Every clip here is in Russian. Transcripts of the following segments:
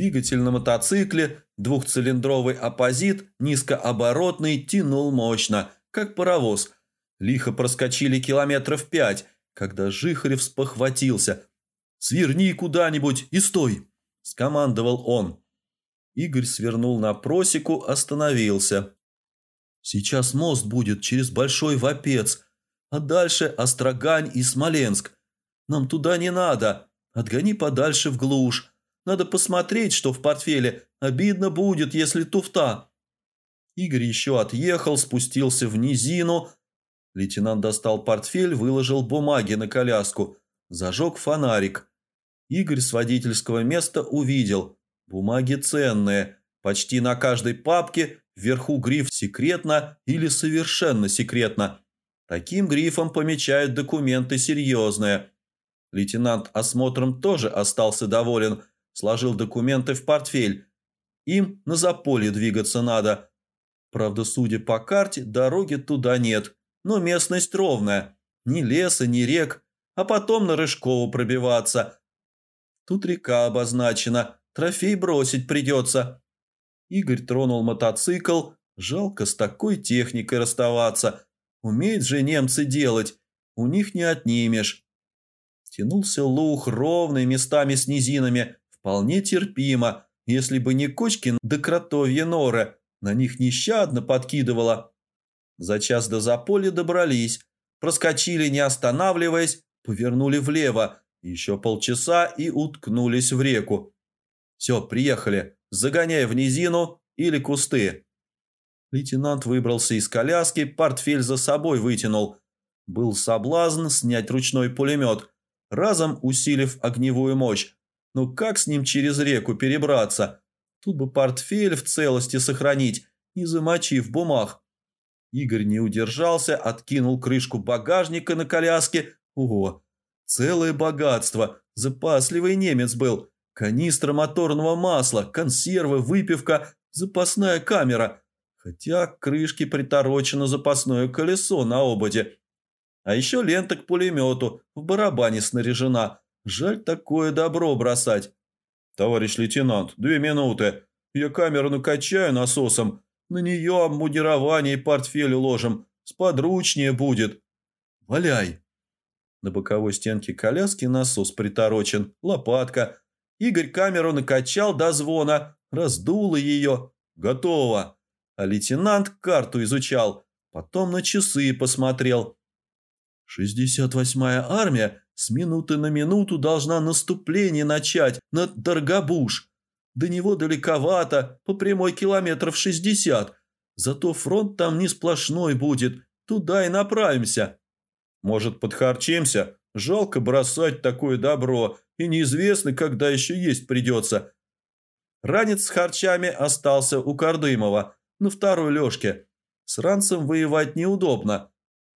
Двигатель на мотоцикле, двухцилиндровый оппозит, низкооборотный, тянул мощно, как паровоз. Лихо проскочили километров пять, когда Жихарев спохватился. «Сверни куда-нибудь и стой!» – скомандовал он. Игорь свернул на просеку, остановился. «Сейчас мост будет через Большой Вапец, а дальше Острогань и Смоленск. Нам туда не надо, отгони подальше в глушь. Надо посмотреть, что в портфеле. Обидно будет, если туфта». Игорь еще отъехал, спустился в низину. Лейтенант достал портфель, выложил бумаги на коляску, зажег фонарик. Игорь с водительского места увидел. Бумаги ценные. Почти на каждой папке вверху гриф «Секретно» или «Совершенно секретно». Таким грифом помечают документы серьезные. Лейтенант осмотром тоже остался доволен, сложил документы в портфель. Им на заполье двигаться надо. Правда, судя по карте, дороги туда нет, но местность ровная. Ни леса, ни рек, а потом на Рыжкову пробиваться – Тут река обозначена, трофей бросить придется. Игорь тронул мотоцикл. Жалко с такой техникой расставаться. Умеют же немцы делать. У них не отнимешь. Тянулся лух ровный, местами с низинами. Вполне терпимо, если бы не кочки да кротовья норы. На них нещадно подкидывало. За час до заполя добрались. Проскочили, не останавливаясь, повернули влево, еще полчаса и уткнулись в реку. «Все, приехали. Загоняй в низину или кусты». Лейтенант выбрался из коляски, портфель за собой вытянул. Был соблазн снять ручной пулемет, разом усилив огневую мощь. Ну как с ним через реку перебраться? Тут бы портфель в целости сохранить, не замочив бумаг. Игорь не удержался, откинул крышку багажника на коляске. Ого, Целое богатство. Запасливый немец был. Канистра моторного масла, консервы, выпивка, запасная камера. Хотя к крышке приторочено запасное колесо на ободе. А еще лента к пулемету, в барабане снаряжена. Жаль такое добро бросать. «Товарищ лейтенант, две минуты. Я камеру накачаю насосом. На нее обмундирование и портфель уложим. Сподручнее будет». «Валяй!» На боковой стенке коляски насос приторочен, лопатка. Игорь камеру накачал до звона, раздуло ее. Готово. А лейтенант карту изучал, потом на часы посмотрел. 68-я армия с минуты на минуту должна наступление начать на Доргобуш. До него далековато, по прямой километров 60. Зато фронт там не сплошной будет, туда и направимся. Может, подхарчимся? Жалко бросать такое добро, и неизвестно, когда еще есть придется. Ранец с харчами остался у Кардымова, на второй лёжке. С ранцем воевать неудобно.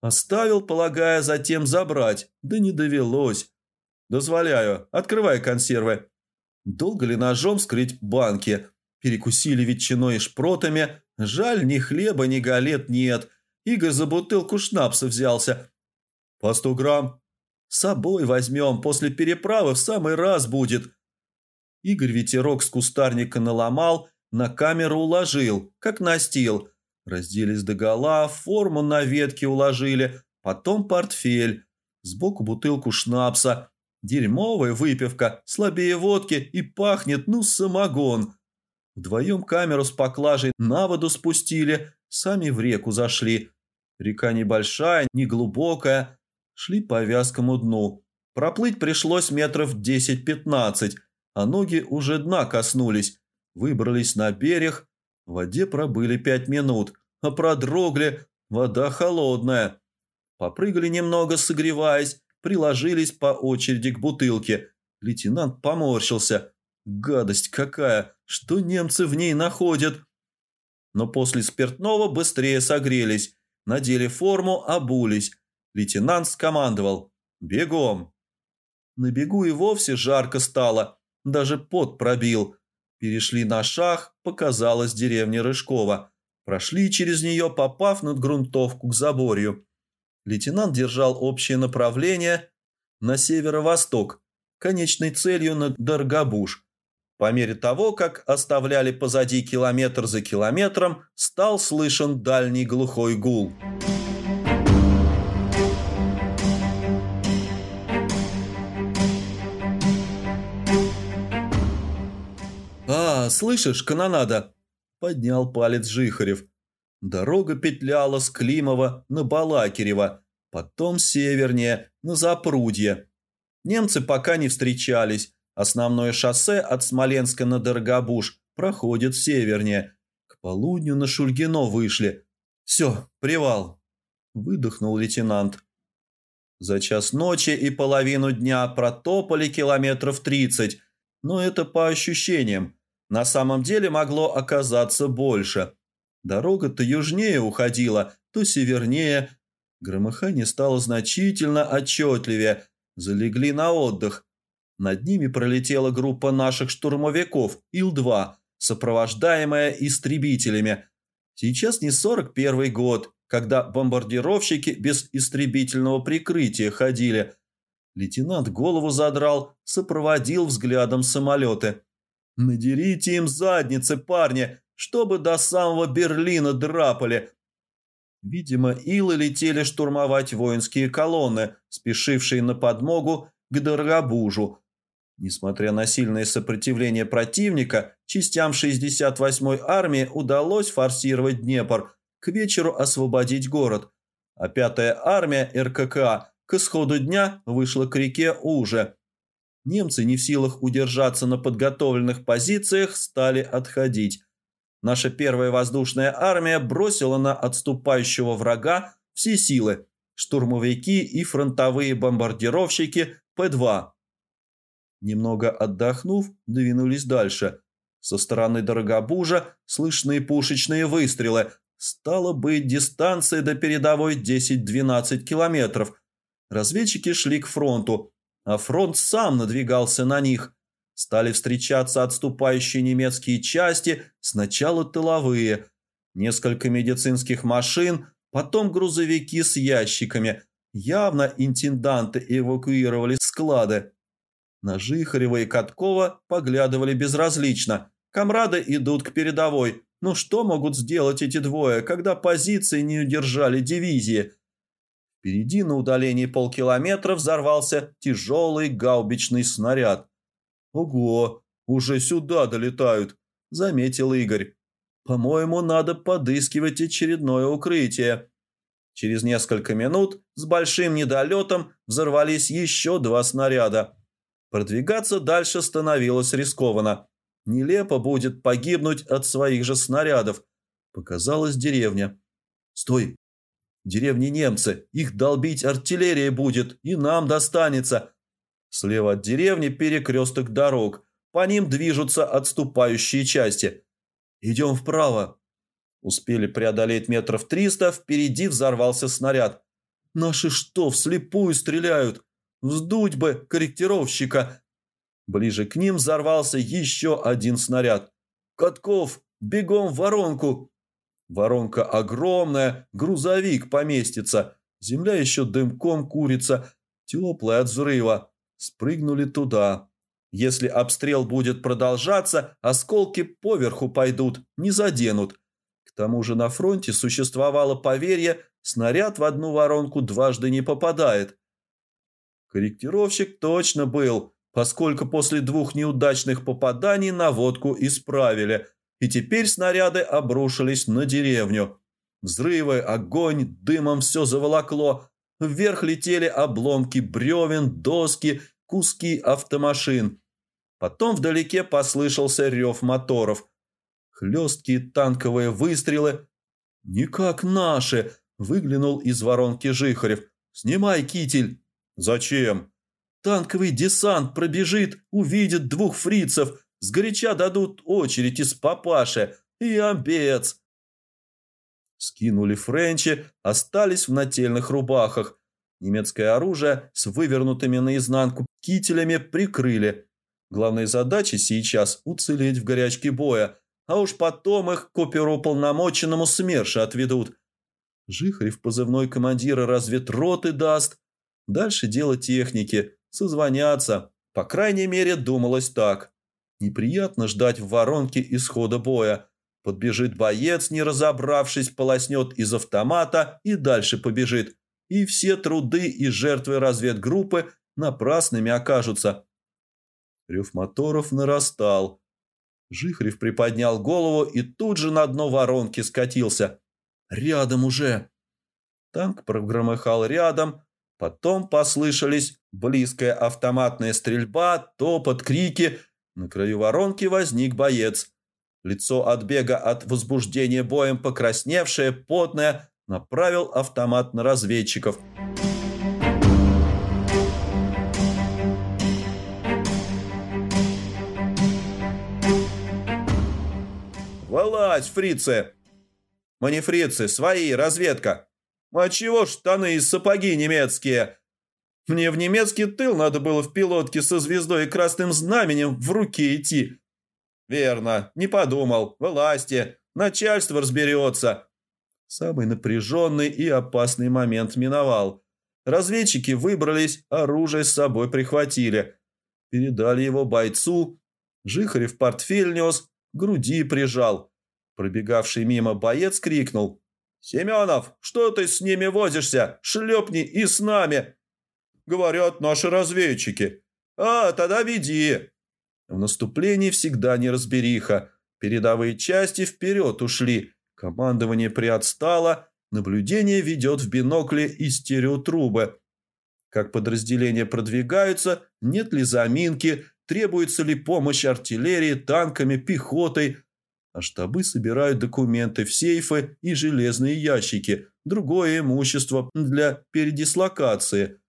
Оставил, полагая, затем забрать, да не довелось. Дозволяю, открывай консервы. Долго ли ножом скрыть банки? Перекусили ветчиной и шпротами. Жаль, ни хлеба, ни галет нет. Игорь за бутылку шнапса взялся, «По сто грамм?» «С собой возьмем, после переправы в самый раз будет». Игорь ветерок с кустарника наломал, на камеру уложил, как настил. Разделись догола, форму на ветке уложили, потом портфель. Сбоку бутылку шнапса. Дерьмовая выпивка, слабее водки и пахнет, ну, самогон. Вдвоем камеру с поклажей на воду спустили, сами в реку зашли. Река небольшая, не глубокая, Шли по вязкому дну. Проплыть пришлось метров 10-15, а ноги уже дна коснулись. Выбрались на берег. В воде пробыли пять минут, продрогли. Вода холодная. Попрыгали немного, согреваясь, приложились по очереди к бутылке. Лейтенант поморщился. Гадость какая! Что немцы в ней находят? Но после спиртного быстрее согрелись. Надели форму, обулись. Лейтенант скомандовал «Бегом!». На бегу и вовсе жарко стало, даже пот пробил. Перешли на шаг, показалась деревня Рыжкова. Прошли через нее, попав над грунтовку к заборью. Лейтенант держал общее направление на северо-восток, конечной целью на Даргабуш. По мере того, как оставляли позади километр за километром, стал слышен дальний глухой гул. «А, слышишь, канонада?» – поднял палец Жихарев. Дорога петляла с Климова на Балакирева, потом севернее, на Запрудье. Немцы пока не встречались, Основное шоссе от Смоленска на Дорогобуж проходит севернее. К полудню на Шульгино вышли. Все, привал. Выдохнул лейтенант. За час ночи и половину дня протопали километров тридцать, но это по ощущениям. На самом деле могло оказаться больше. Дорога то южнее уходила, то севернее. Громыхание стало значительно отчетливее. Залегли на отдых. Над ними пролетела группа наших штурмовиков Ил-2, сопровождаемая истребителями. Сейчас не 41 год, когда бомбардировщики без истребительного прикрытия ходили. Лейтенант голову задрал, сопроводил взглядом самолеты. «Надерите им задницы, парни, чтобы до самого Берлина драпали!» Видимо, Илы летели штурмовать воинские колонны, спешившие на подмогу к Дорогобужу, Несмотря на сильное сопротивление противника, частям 68-й армии удалось форсировать Днепр, к вечеру освободить город, а 5-я армия РКК к исходу дня вышла к реке Уже. Немцы, не в силах удержаться на подготовленных позициях, стали отходить. Наша первая воздушная армия бросила на отступающего врага все силы – штурмовики и фронтовые бомбардировщики П-2 Немного отдохнув, двинулись дальше. Со стороны Дорогобужа слышны пушечные выстрелы. Стало быть, дистанция до передовой 10-12 километров. Разведчики шли к фронту, а фронт сам надвигался на них. Стали встречаться отступающие немецкие части, сначала тыловые. Несколько медицинских машин, потом грузовики с ящиками. Явно интенданты эвакуировали склады. На Жихарева и Каткова поглядывали безразлично. Комрады идут к передовой. Ну что могут сделать эти двое, когда позиции не удержали дивизии? Впереди на удалении полкилометра взорвался тяжелый гаубичный снаряд. «Ого, уже сюда долетают», — заметил Игорь. «По-моему, надо подыскивать очередное укрытие». Через несколько минут с большим недолетом взорвались еще два снаряда. Продвигаться дальше становилось рискованно. Нелепо будет погибнуть от своих же снарядов. Показалась деревня. «Стой! Деревни немцы, их долбить артиллерия будет, и нам достанется!» Слева от деревни перекресток дорог. По ним движутся отступающие части. «Идем вправо!» Успели преодолеть метров триста, впереди взорвался снаряд. «Наши что, вслепую стреляют?» Вздуть бы корректировщика!» Ближе к ним взорвался еще один снаряд. «Катков, бегом в воронку!» Воронка огромная, грузовик поместится. Земля еще дымком курится, теплая от взрыва. Спрыгнули туда. Если обстрел будет продолжаться, осколки поверху пойдут, не заденут. К тому же на фронте существовало поверье, снаряд в одну воронку дважды не попадает. Корректировщик точно был, поскольку после двух неудачных попаданий наводку исправили, и теперь снаряды обрушились на деревню. Взрывы, огонь, дымом все заволокло. Вверх летели обломки бревен, доски, куски автомашин. Потом вдалеке послышался рев моторов. Хлесткие танковые выстрелы. «Не как наши!» – выглянул из воронки Жихарев. «Снимай китель!» «Зачем?» «Танковый десант пробежит, увидит двух фрицев, сгоряча дадут очередь из папаши и обец». Скинули френчи, остались в нательных рубахах. Немецкое оружие с вывернутыми наизнанку кителями прикрыли. Главной задачей сейчас уцелеть в горячке боя, а уж потом их к оперуполномоченному СМЕРШа отведут. Жихарев позывной командира разведроты даст, Дальше дело техники, созвоняться. По крайней мере, думалось так. Неприятно ждать в воронке исхода боя. Подбежит боец, не разобравшись, полоснет из автомата и дальше побежит. И все труды и жертвы разведгруппы напрасными окажутся. Рев моторов нарастал. Жихрев приподнял голову и тут же на дно воронки скатился. «Рядом уже!» Танк прогромыхал рядом, потом послышались близкая автоматная стрельба, топот, крики. На краю воронки возник боец. Лицо от бега от возбуждения боем покрасневшее, потное, направил автомат на разведчиков. «Вылазь, фрицы!» «Мы не фрицы, свои, разведка!» «А чего штаны и сапоги немецкие?» «Мне в немецкий тыл надо было в пилотке со звездой и красным знаменем в руке идти». «Верно, не подумал. Вылазьте, начальство разберется». Самый напряженный и опасный момент миновал. Разведчики выбрались, оружие с собой прихватили. Передали его бойцу. Жихарев портфель нес, груди прижал. Пробегавший мимо боец крикнул. «Семенов, что ты с ними возишься? Шлепни и с нами!» «Говорят наши разведчики». «А, тогда веди!» В наступлении всегда неразбериха. Передовые части вперед ушли. Командование приотстало. Наблюдение ведет в бинокле и стереотрубы. Как подразделения продвигаются, нет ли заминки, требуется ли помощь артиллерии, танками, пехотой. А штабы собирают документы в сейфы и железные ящики, другое имущество для передислокации.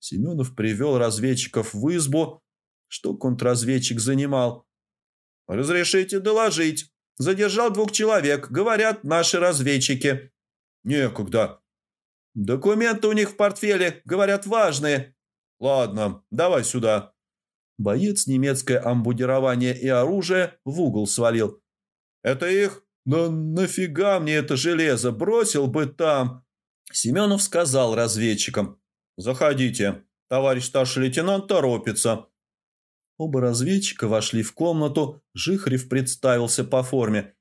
Семенов привел разведчиков в избу, что контрразведчик занимал. «Разрешите доложить. Задержал двух человек, говорят наши разведчики». «Некогда». «Документы у них в портфеле, говорят, важные». «Ладно, давай сюда». Боец немецкое амбудирование и оружие в угол свалил. «Это их? Да нафига мне это железо? Бросил бы там!» Семенов сказал разведчикам. «Заходите. Товарищ старший лейтенант торопится». Оба разведчика вошли в комнату, Жихарев представился по форме.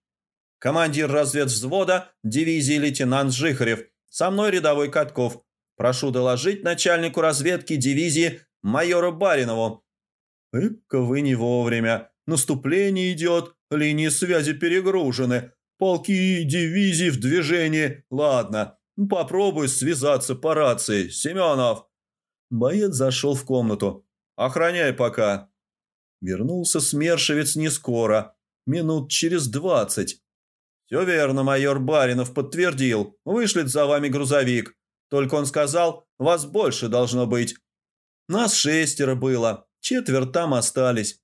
«Командир разведвзвода дивизии лейтенант Жихарев. Со мной рядовой Катков. Прошу доложить начальнику разведки дивизии майору Баринову». «Эка вы не вовремя. Наступление идет, линии связи перегружены, полки и дивизии в движении. Ладно, попробуй связаться по рации. Семенов». Боец зашел в комнату. «Охраняй пока». Вернулся смершевец не скоро, минут через двадцать. «Все верно, майор Баринов подтвердил. Вышлет за вами грузовик. Только он сказал, вас больше должно быть. Нас шестеро было, четверть там остались».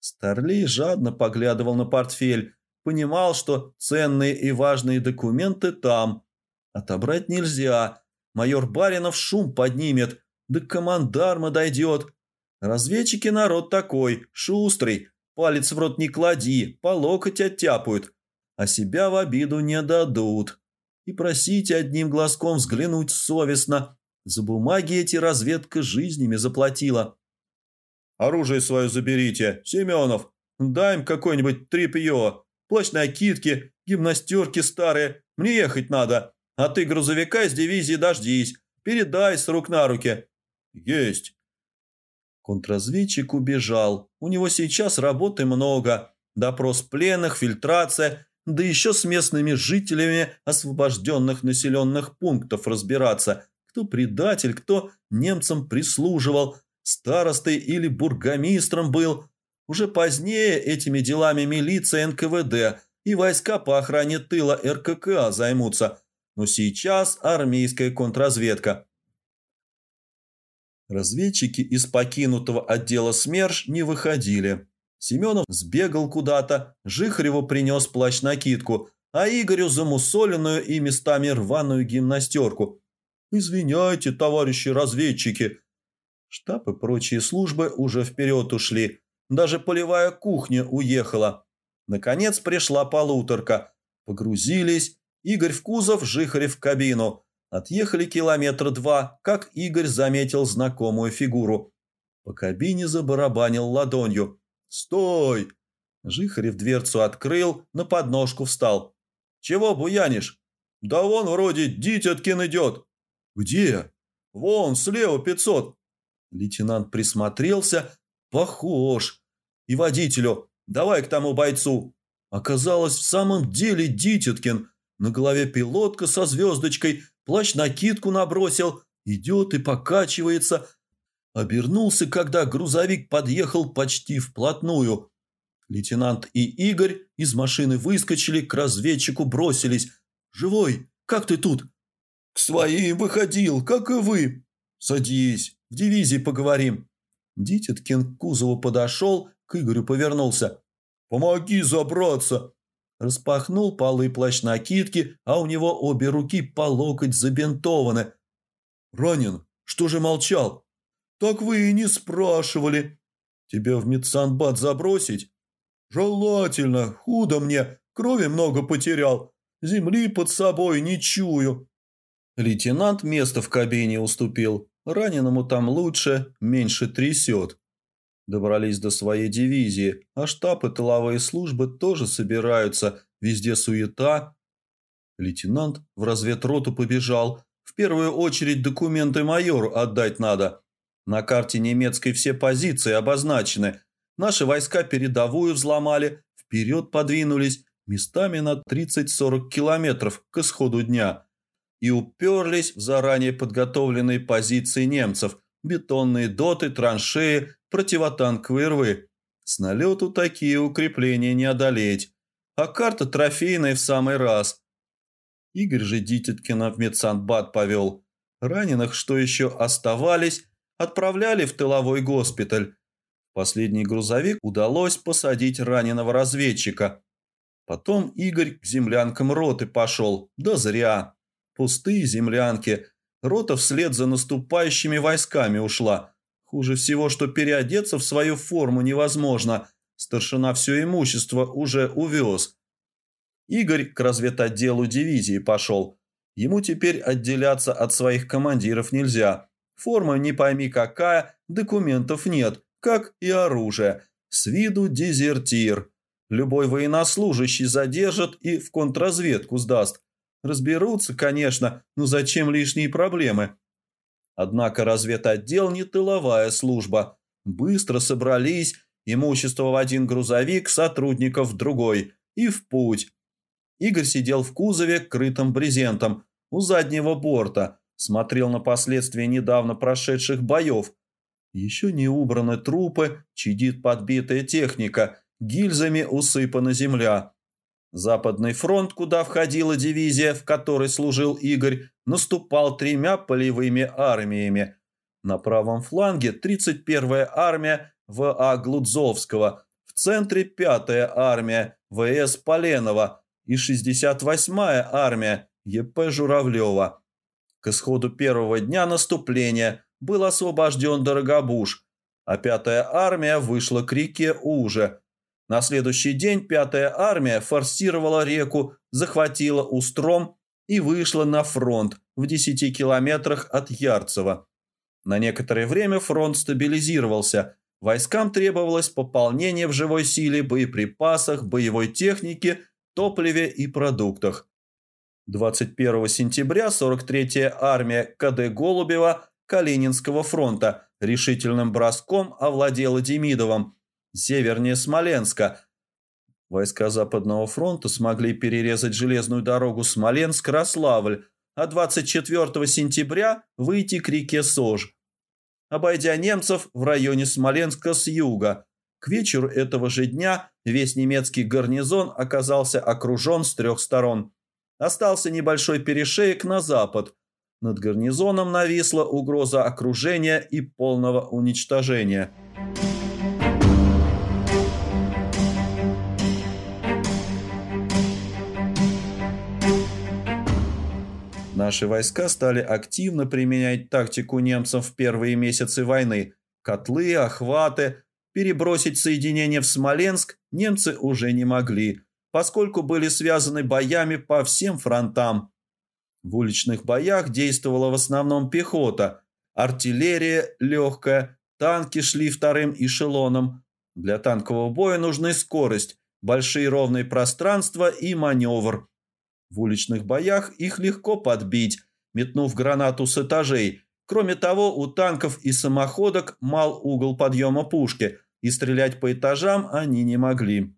Старлей жадно поглядывал на портфель, понимал, что ценные и важные документы там. Отобрать нельзя. Майор Баринов шум поднимет, да командарма дойдет. Разведчики народ такой, шустрый, палец в рот не клади, по локоть оттяпают, а себя в обиду не дадут. И просите одним глазком взглянуть совестно. За бумаги эти разведка жизнями заплатила. «Оружие свое заберите, Семенов. Дай им какой-нибудь тряпье, плащ накидки, гимнастерки старые. Мне ехать надо. А ты грузовика из дивизии дождись. Передай с рук на руки». «Есть». Контрразведчик убежал. У него сейчас работы много. Допрос пленных, фильтрация, да еще с местными жителями освобожденных населенных пунктов разбираться. Кто предатель, кто немцам прислуживал, старостой или бургомистром был. Уже позднее этими делами милиция НКВД и войска по охране тыла РККА займутся. Но сейчас армейская контрразведка. Разведчики из покинутого отдела СМЕРШ не выходили. Семенов сбегал куда-то, Жихареву принес плащ-накидку, а Игорю замусоленную и местами рваную гимнастерку. «Извиняйте, товарищи разведчики!» Штаб и прочие службы уже вперед ушли. Даже полевая кухня уехала. Наконец пришла полуторка. Погрузились. Игорь в кузов, Жихарев в кабину. Отъехали километра два, как Игорь заметил знакомую фигуру. По кабине забарабанил ладонью. «Стой!» Жихарев дверцу открыл, на подножку встал. «Чего буянишь?» «Да вон вроде Дитяткин идет». «Где?» «Вон, слева пятьсот». Лейтенант присмотрелся. «Похож. И водителю. Давай к тому бойцу». Оказалось, в самом деле Дитяткин. На голове пилотка со звездочкой, плащ-накидку набросил, идет и покачивается. Обернулся, когда грузовик подъехал почти вплотную. Лейтенант и Игорь из машины выскочили, к разведчику бросились. «Живой? Как ты тут?» «К своим выходил, как и вы». «Садись, в дивизии поговорим». Дитяткин к кузову подошел, к Игорю повернулся. «Помоги забраться!» Распахнул полы плащ-накидки, а у него обе руки по локоть забинтованы. «Ранен? Что же молчал?» «Так вы и не спрашивали. Тебя в медсанбат забросить?» «Желательно. Худо мне. Крови много потерял. Земли под собой не чую». Лейтенант место в кабине уступил. Раненому там лучше, меньше трясет. Добрались до своей дивизии, а штаб и тыловые службы тоже собираются, везде суета. Лейтенант в разведроту побежал. В первую очередь документы майору отдать надо. На карте немецкой все позиции обозначены. Наши войска передовую взломали, вперед подвинулись, местами на 30-40 километров к исходу дня. И уперлись в заранее подготовленные позиции немцев, бетонные доты, траншеи, противотанковые рвы. С налету такие укрепления не одолеть. А карта трофейная в самый раз. Игорь же Дитяткина в медсанбат повел. Раненых, что еще оставались, отправляли в тыловой госпиталь. Последний грузовик удалось посадить раненого разведчика. Потом Игорь к землянкам роты пошел. Да зря. Пустые землянки. Рота вслед за наступающими войсками ушла. Хуже всего, что переодеться в свою форму невозможно. Старшина все имущество уже увез. Игорь к разведотделу дивизии пошел. Ему теперь отделяться от своих командиров нельзя. Форма не пойми какая, документов нет, как и оружие. С виду дезертир. Любой военнослужащий задержит и в контрразведку сдаст. Разберутся, конечно, но зачем лишние проблемы? Однако разведотдел не тыловая служба. Быстро собрались, имущество в один грузовик, сотрудников в другой. И в путь. Игорь сидел в кузове, крытым брезентом, у заднего борта, смотрел на последствия недавно прошедших боев. Еще не убраны трупы, чадит подбитая техника, гильзами усыпана земля. Западный фронт, куда входила дивизия, в которой служил Игорь, наступал тремя полевыми армиями. На правом фланге 31-я армия В.А. Глудзовского, в центре 5-я армия В.С. Поленова и 68-я армия Е.П. Журавлева. К исходу первого дня наступления был освобожден Дорогобуж, а 5-я армия вышла к реке Уже – на следующий день пятая армия форсировала реку, захватила Устром и вышла на фронт в 10 километрах от Ярцева. На некоторое время фронт стабилизировался. Войскам требовалось пополнение в живой силе, боеприпасах, боевой технике, топливе и продуктах. 21 сентября 43-я армия КД Голубева Калининского фронта решительным броском овладела Демидовым, севернее Смоленска. Войска Западного фронта смогли перерезать железную дорогу Смоленск-Рославль, а 24 сентября выйти к реке Сож, обойдя немцев в районе Смоленска с юга. К вечеру этого же дня весь немецкий гарнизон оказался окружен с трех сторон. Остался небольшой перешеек на запад. Над гарнизоном нависла угроза окружения и полного уничтожения. Наши войска стали активно применять тактику немцев в первые месяцы войны. Котлы, охваты. Перебросить соединения в Смоленск немцы уже не могли, поскольку были связаны боями по всем фронтам. В уличных боях действовала в основном пехота, артиллерия легкая, танки шли вторым эшелоном. Для танкового боя нужны скорость, большие ровные пространства и маневр. В уличных боях их легко подбить, метнув гранату с этажей. Кроме того, у танков и самоходок мал угол подъема пушки, и стрелять по этажам они не могли.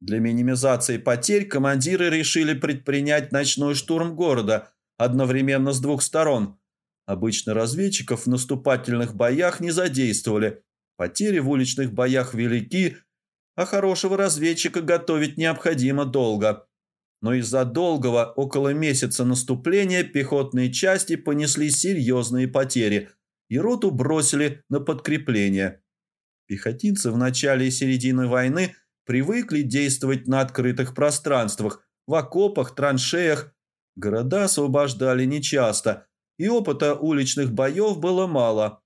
Для минимизации потерь командиры решили предпринять ночной штурм города одновременно с двух сторон. Обычно разведчиков в наступательных боях не задействовали. Потери в уличных боях велики, а хорошего разведчика готовить необходимо долго. Но из-за долгого, около месяца наступления, пехотные части понесли серьезные потери, и роту бросили на подкрепление. Пехотинцы в начале и середине войны – привыкли действовать на открытых пространствах, в окопах, траншеях. Города освобождали нечасто, и опыта уличных боев было мало.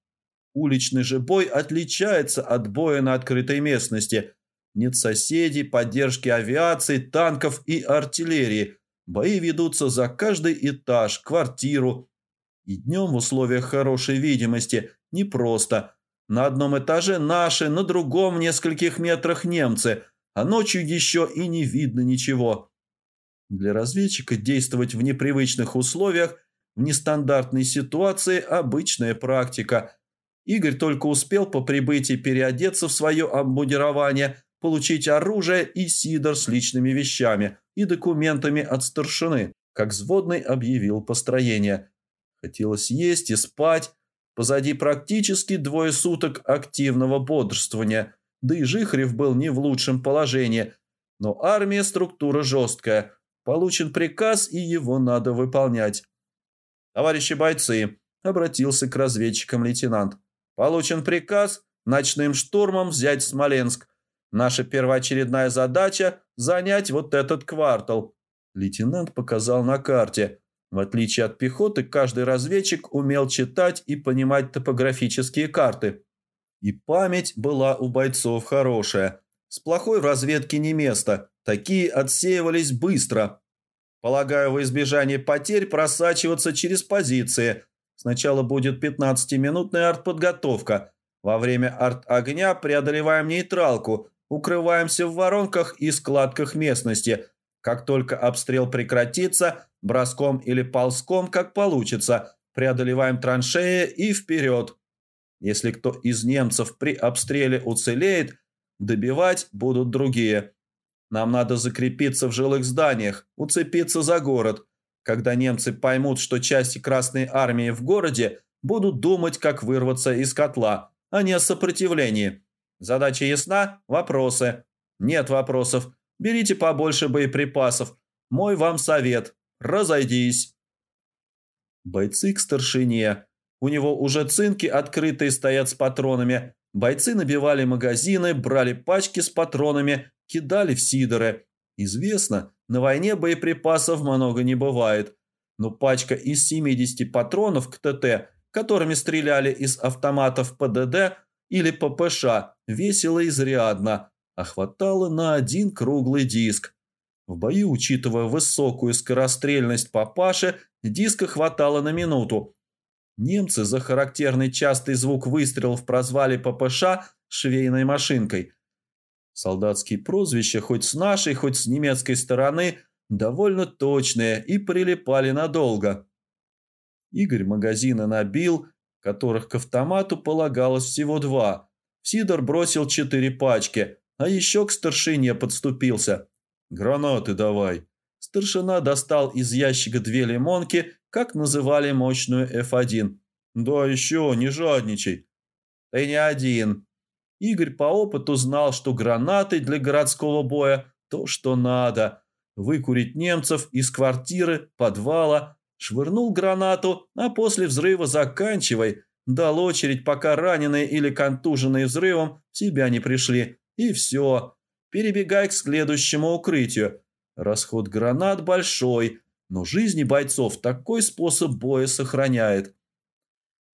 Уличный же бой отличается от боя на открытой местности. Нет соседей, поддержки авиации, танков и артиллерии. Бои ведутся за каждый этаж, квартиру. И днем в условиях хорошей видимости непросто – на одном этаже наши, на другом в нескольких метрах немцы, а ночью еще и не видно ничего. Для разведчика действовать в непривычных условиях, в нестандартной ситуации – обычная практика. Игорь только успел по прибытии переодеться в свое обмундирование, получить оружие и сидор с личными вещами и документами от старшины, как взводный объявил построение. Хотелось есть и спать, Позади практически двое суток активного бодрствования, да и Жихарев был не в лучшем положении. Но армия структура жесткая. Получен приказ, и его надо выполнять. «Товарищи бойцы», — обратился к разведчикам лейтенант, «получен приказ ночным штурмом взять Смоленск. Наша первоочередная задача — занять вот этот квартал». Лейтенант показал на карте — в отличие от пехоты, каждый разведчик умел читать и понимать топографические карты. И память была у бойцов хорошая. С плохой в разведке не место. Такие отсеивались быстро. Полагаю, во избежание потерь просачиваться через позиции. Сначала будет 15-минутная артподготовка. Во время арт-огня преодолеваем нейтралку, укрываемся в воронках и складках местности. Как только обстрел прекратится, броском или ползком, как получится. Преодолеваем траншеи и вперед. Если кто из немцев при обстреле уцелеет, добивать будут другие. Нам надо закрепиться в жилых зданиях, уцепиться за город. Когда немцы поймут, что части Красной Армии в городе, будут думать, как вырваться из котла, а не о сопротивлении. Задача ясна? Вопросы? Нет вопросов. Берите побольше боеприпасов. Мой вам совет. Разойдись!» Бойцы к старшине. У него уже цинки открытые стоят с патронами. Бойцы набивали магазины, брали пачки с патронами, кидали в сидоры. Известно, на войне боеприпасов много не бывает. Но пачка из 70 патронов к ТТ, которыми стреляли из автоматов ПДД или ППШ, весила изрядно, а хватало на один круглый диск. В бою, учитывая высокую скорострельность папаши, диска хватало на минуту. Немцы за характерный частый звук выстрелов прозвали ППШ швейной машинкой. Солдатские прозвища хоть с нашей, хоть с немецкой стороны довольно точные и прилипали надолго. Игорь магазины набил, которых к автомату полагалось всего два. Сидор бросил четыре пачки, а еще к старшине подступился – «Гранаты давай». Старшина достал из ящика две лимонки, как называли мощную F1. «Да еще, не жадничай». «Ты не один». Игорь по опыту знал, что гранаты для городского боя – то, что надо. Выкурить немцев из квартиры, подвала, швырнул гранату, а после взрыва заканчивай. Дал очередь, пока раненые или контуженные взрывом себя не пришли. И все перебегай к следующему укрытию. Расход гранат большой, но жизни бойцов такой способ боя сохраняет.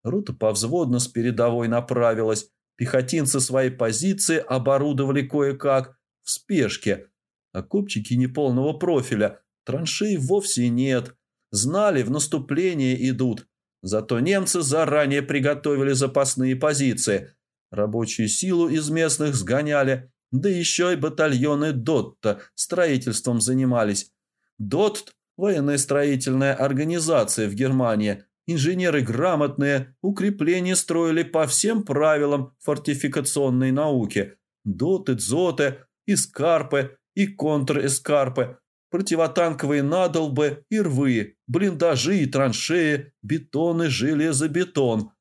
Рута повзводно с передовой направилась. Пехотинцы свои позиции оборудовали кое-как, в спешке. Окопчики неполного профиля, траншей вовсе нет. Знали, в наступление идут. Зато немцы заранее приготовили запасные позиции. Рабочую силу из местных сгоняли, да еще и батальоны Дотта строительством занимались. Дотт – военная строительная организация в Германии. Инженеры грамотные, укрепления строили по всем правилам фортификационной науки. Доты, дзоты, эскарпы и контрэскарпы, противотанковые надолбы и рвы, блиндажи и траншеи, бетон и железобетон.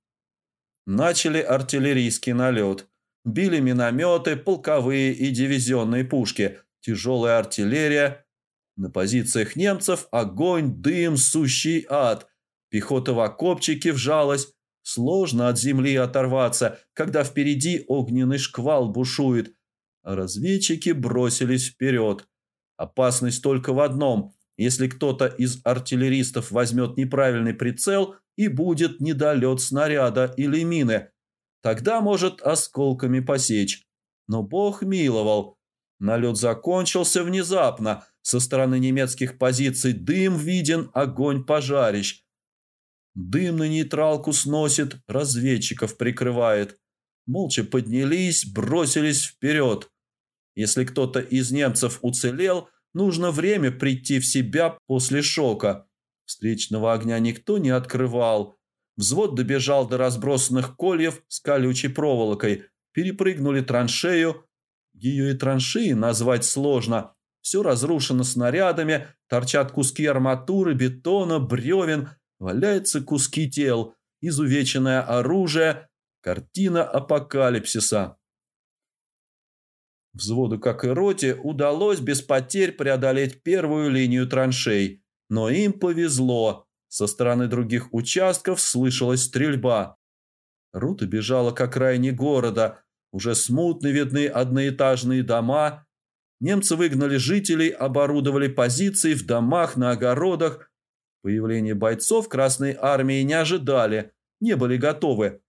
Начали артиллерийский налет. Били минометы, полковые и дивизионные пушки, тяжелая артиллерия. На позициях немцев огонь, дым, сущий ад. Пехота в окопчике вжалась. Сложно от земли оторваться, когда впереди огненный шквал бушует. Разведчики бросились вперед. Опасность только в одном. Если кто-то из артиллеристов возьмет неправильный прицел и будет недолет снаряда или мины, тогда может осколками посечь. Но Бог миловал. Налет закончился внезапно. Со стороны немецких позиций дым виден, огонь пожарищ. Дым на нейтралку сносит, разведчиков прикрывает. Молча поднялись, бросились вперед. Если кто-то из немцев уцелел, нужно время прийти в себя после шока. Встречного огня никто не открывал. Взвод добежал до разбросанных кольев с колючей проволокой, перепрыгнули траншею. Ее и траншеи назвать сложно. Все разрушено снарядами, торчат куски арматуры, бетона, бревен, валяются куски тел, изувеченное оружие, картина апокалипсиса. Взводу, как и роте, удалось без потерь преодолеть первую линию траншей. Но им повезло. Со стороны других участков слышалась стрельба. Рота бежала к окраине города. Уже смутно видны одноэтажные дома. Немцы выгнали жителей, оборудовали позиции в домах, на огородах. Появление бойцов Красной Армии не ожидали, не были готовы.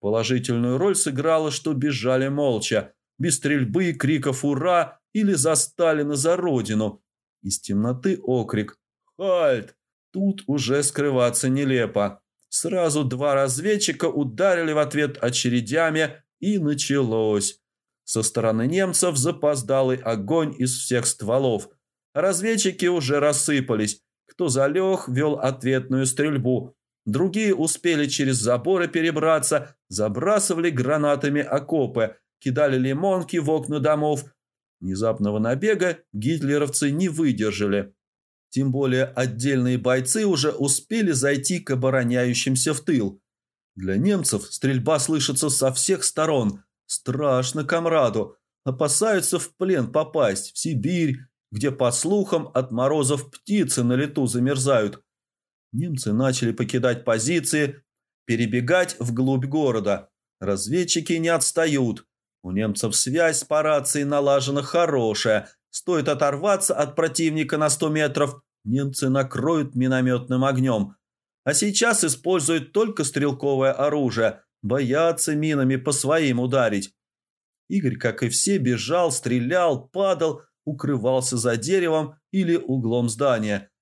Положительную роль сыграло, что бежали молча без стрельбы, криков «Ура!» или «За Сталина, за Родину!». Из темноты окрик «Хальт!». Тут уже скрываться нелепо. Сразу два разведчика ударили в ответ очередями, и началось. Со стороны немцев запоздалый огонь из всех стволов. Разведчики уже рассыпались. Кто залег, вел ответную стрельбу. Другие успели через заборы перебраться, забрасывали гранатами окопы – кидали лимонки в окна домов. Внезапного набега гитлеровцы не выдержали. Тем более отдельные бойцы уже успели зайти к обороняющимся в тыл. Для немцев стрельба слышится со всех сторон. Страшно комраду. Опасаются в плен попасть, в Сибирь, где, по слухам, от морозов птицы на лету замерзают. Немцы начали покидать позиции, перебегать вглубь города. Разведчики не отстают. У немцев связь по рации налажена хорошая. Стоит оторваться от противника на 100 метров, немцы накроют минометным огнем. А сейчас используют только стрелковое оружие, боятся минами по своим ударить. Игорь, как и все, бежал, стрелял, падал, укрывался за деревом или углом здания.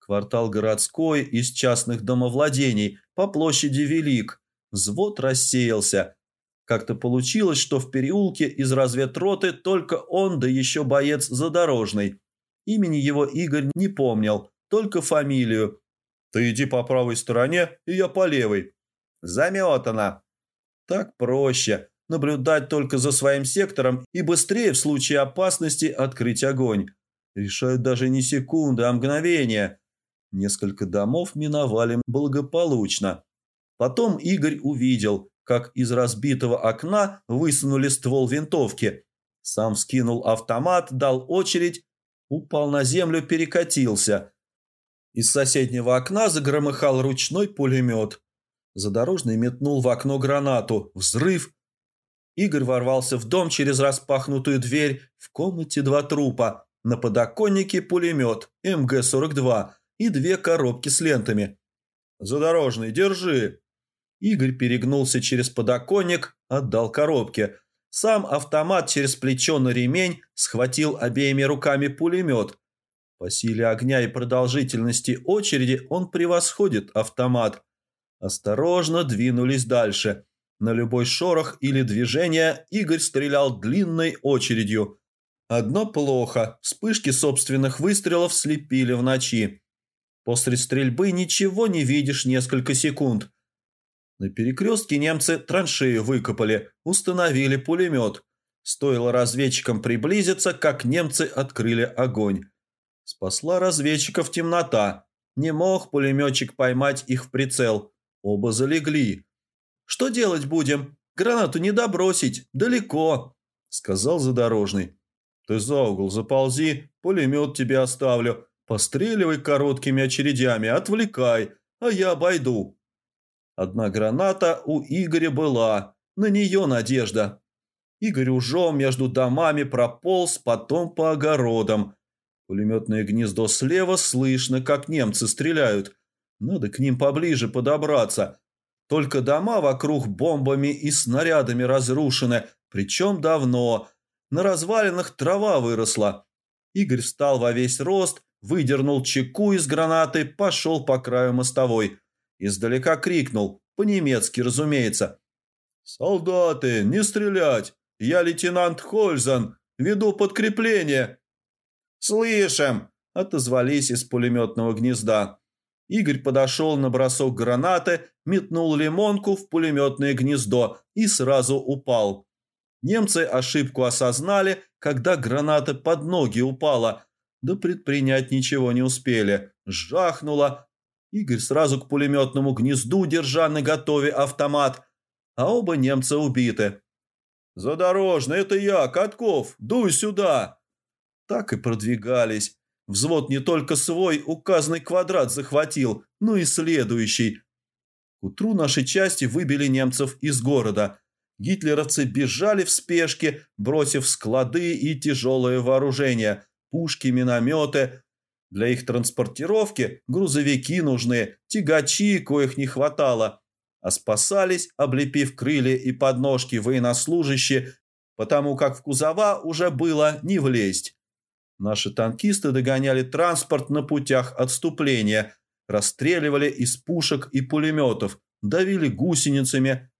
Квартал городской из частных домовладений по площади Велик. Взвод рассеялся – как-то получилось, что в переулке из разведроты только он, да еще боец задорожный. Имени его Игорь не помнил, только фамилию. «Ты иди по правой стороне, и я по левой». «Заметана». Так проще. Наблюдать только за своим сектором и быстрее в случае опасности открыть огонь. Решают даже не секунды, а мгновения. Несколько домов миновали благополучно. Потом Игорь увидел, как из разбитого окна высунули ствол винтовки. Сам скинул автомат, дал очередь, упал на землю, перекатился. Из соседнего окна загромыхал ручной пулемет. Задорожный метнул в окно гранату. Взрыв. Игорь ворвался в дом через распахнутую дверь. В комнате два трупа. На подоконнике пулемет МГ-42 и две коробки с лентами. «Задорожный, держи!» Игорь перегнулся через подоконник, отдал коробке. Сам автомат через плечо на ремень схватил обеими руками пулемет. По силе огня и продолжительности очереди он превосходит автомат. Осторожно двинулись дальше. На любой шорох или движение Игорь стрелял длинной очередью. Одно плохо – вспышки собственных выстрелов слепили в ночи. После стрельбы ничего не видишь несколько секунд. На перекрестке немцы траншею выкопали, установили пулемет. Стоило разведчикам приблизиться, как немцы открыли огонь. Спасла разведчиков темнота. Не мог пулеметчик поймать их в прицел. Оба залегли. «Что делать будем? Гранату не добросить. Далеко», — сказал задорожный. «Ты за угол заползи, пулемет тебе оставлю. Постреливай короткими очередями, отвлекай, а я обойду». Одна граната у Игоря была, на нее надежда. Игорь ужом между домами прополз, потом по огородам. Пулеметное гнездо слева слышно, как немцы стреляют. Надо к ним поближе подобраться. Только дома вокруг бомбами и снарядами разрушены, причем давно. На развалинах трава выросла. Игорь встал во весь рост, выдернул чеку из гранаты, пошел по краю мостовой. Издалека крикнул, по-немецки, разумеется. «Солдаты, не стрелять! Я лейтенант Хользан, веду подкрепление!» «Слышим!» – отозвались из пулеметного гнезда. Игорь подошел на бросок гранаты, метнул лимонку в пулеметное гнездо и сразу упал. Немцы ошибку осознали, когда граната под ноги упала, да предпринять ничего не успели. Жахнуло. Игорь сразу к пулеметному гнезду, держа на готове автомат, а оба немца убиты. «Задорожно, это я, Катков, дуй сюда!» Так и продвигались. Взвод не только свой указанный квадрат захватил, но и следующий. К утру нашей части выбили немцев из города. Гитлеровцы бежали в спешке, бросив склады и тяжелое вооружение, пушки, минометы. Для их транспортировки грузовики нужны, тягачи, коих не хватало. А спасались, облепив крылья и подножки военнослужащие, потому как в кузова уже было не влезть. Наши танкисты догоняли транспорт на путях отступления, расстреливали из пушек и пулеметов, давили гусеницами.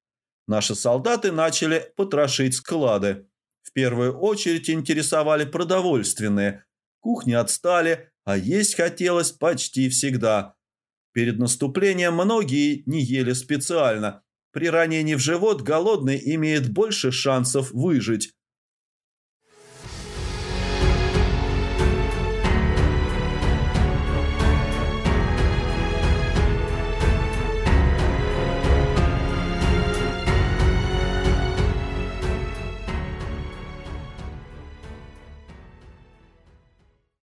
Наши солдаты начали потрошить склады. В первую очередь интересовали продовольственные. Кухни отстали, а есть хотелось почти всегда. Перед наступлением многие не ели специально. При ранении в живот голодный имеет больше шансов выжить.